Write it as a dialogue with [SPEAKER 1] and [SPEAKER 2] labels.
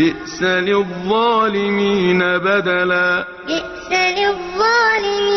[SPEAKER 1] بئس للظالمين بدلا.
[SPEAKER 2] بئس للظالمين